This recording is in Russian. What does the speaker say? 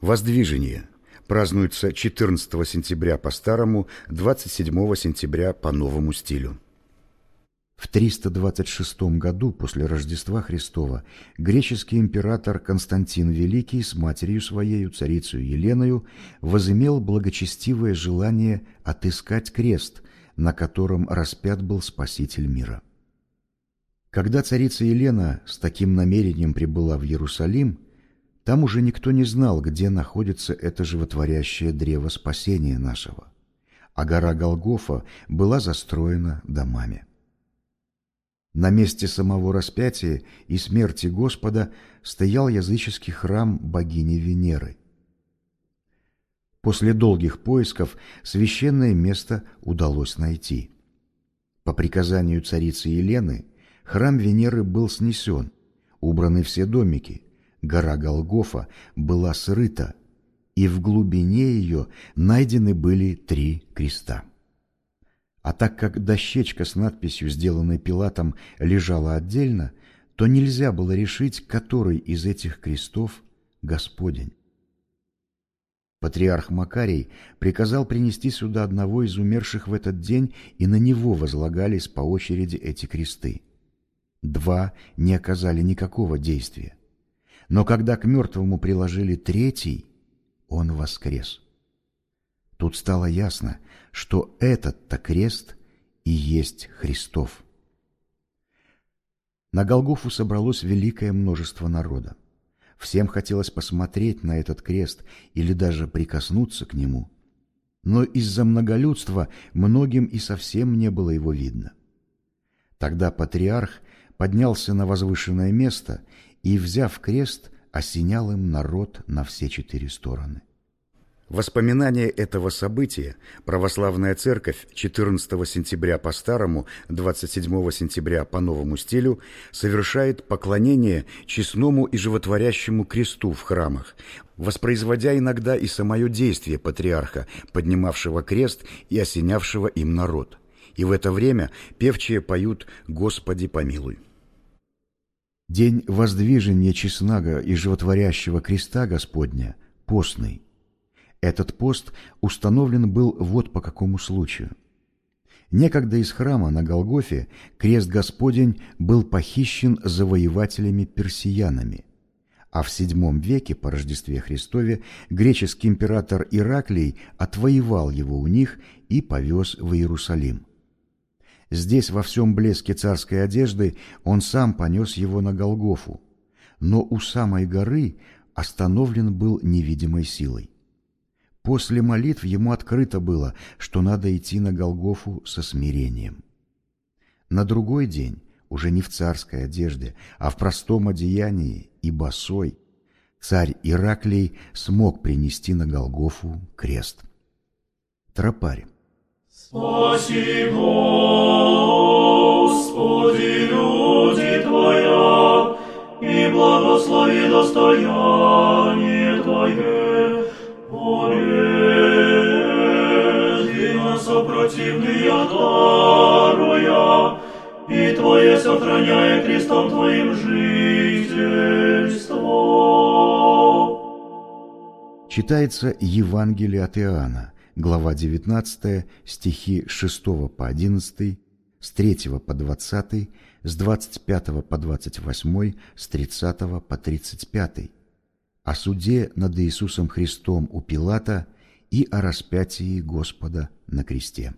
Воздвижение празднуется 14 сентября по старому, 27 сентября по новому стилю. В 326 году после Рождества Христова греческий император Константин Великий с матерью своей, царицей Еленою, возымел благочестивое желание отыскать крест, на котором распят был Спаситель мира. Когда царица Елена с таким намерением прибыла в Иерусалим, там уже никто не знал, где находится это животворящее древо спасения нашего, а гора Голгофа была застроена домами. На месте самого распятия и смерти Господа стоял языческий храм богини Венеры. После долгих поисков священное место удалось найти. По приказанию царицы Елены храм Венеры был снесен, убраны все домики, гора Голгофа была срыта, и в глубине ее найдены были три креста. А так как дощечка с надписью, сделанной Пилатом, лежала отдельно, то нельзя было решить, который из этих крестов Господень. Патриарх Макарий приказал принести сюда одного из умерших в этот день, и на него возлагались по очереди эти кресты. Два не оказали никакого действия. Но когда к мертвому приложили третий, он воскрес. Тут стало ясно, что этот-то крест и есть Христов. На Голгофу собралось великое множество народа. Всем хотелось посмотреть на этот крест или даже прикоснуться к нему. Но из-за многолюдства многим и совсем не было его видно. Тогда патриарх поднялся на возвышенное место и, взяв крест, осенял им народ на все четыре стороны. Воспоминание этого события православная церковь 14 сентября по старому, 27 сентября по новому стилю совершает поклонение честному и животворящему кресту в храмах, воспроизводя иногда и самое действие патриарха, поднимавшего крест и осенявшего им народ. И в это время певчие поют «Господи помилуй». День воздвижения честного и животворящего креста Господня – постный – этот пост установлен был вот по какому случаю. Некогда из храма на Голгофе крест Господень был похищен завоевателями-персиянами, а в VII веке по Рождестве Христове греческий император Ираклий отвоевал его у них и повез в Иерусалим. Здесь во всем блеске царской одежды он сам понес его на Голгофу, но у самой горы остановлен был невидимой силой. После молитв ему открыто было, что надо идти на Голгофу со смирением. На другой день, уже не в царской одежде, а в простом одеянии и босой, царь Ираклий смог принести на Голгофу крест. Тропарь. Спаси, благослови достояние Твое, противные даруя, и Твое сохраняя крестом Твоим жительство. Читается Евангелие от Иоанна, глава 19, стихи 6 по 11, с 3 по 20, с 25 по 28, с 30 по 35, о суде над Иисусом Христом у Пилата – и о распятии Господа на кресте.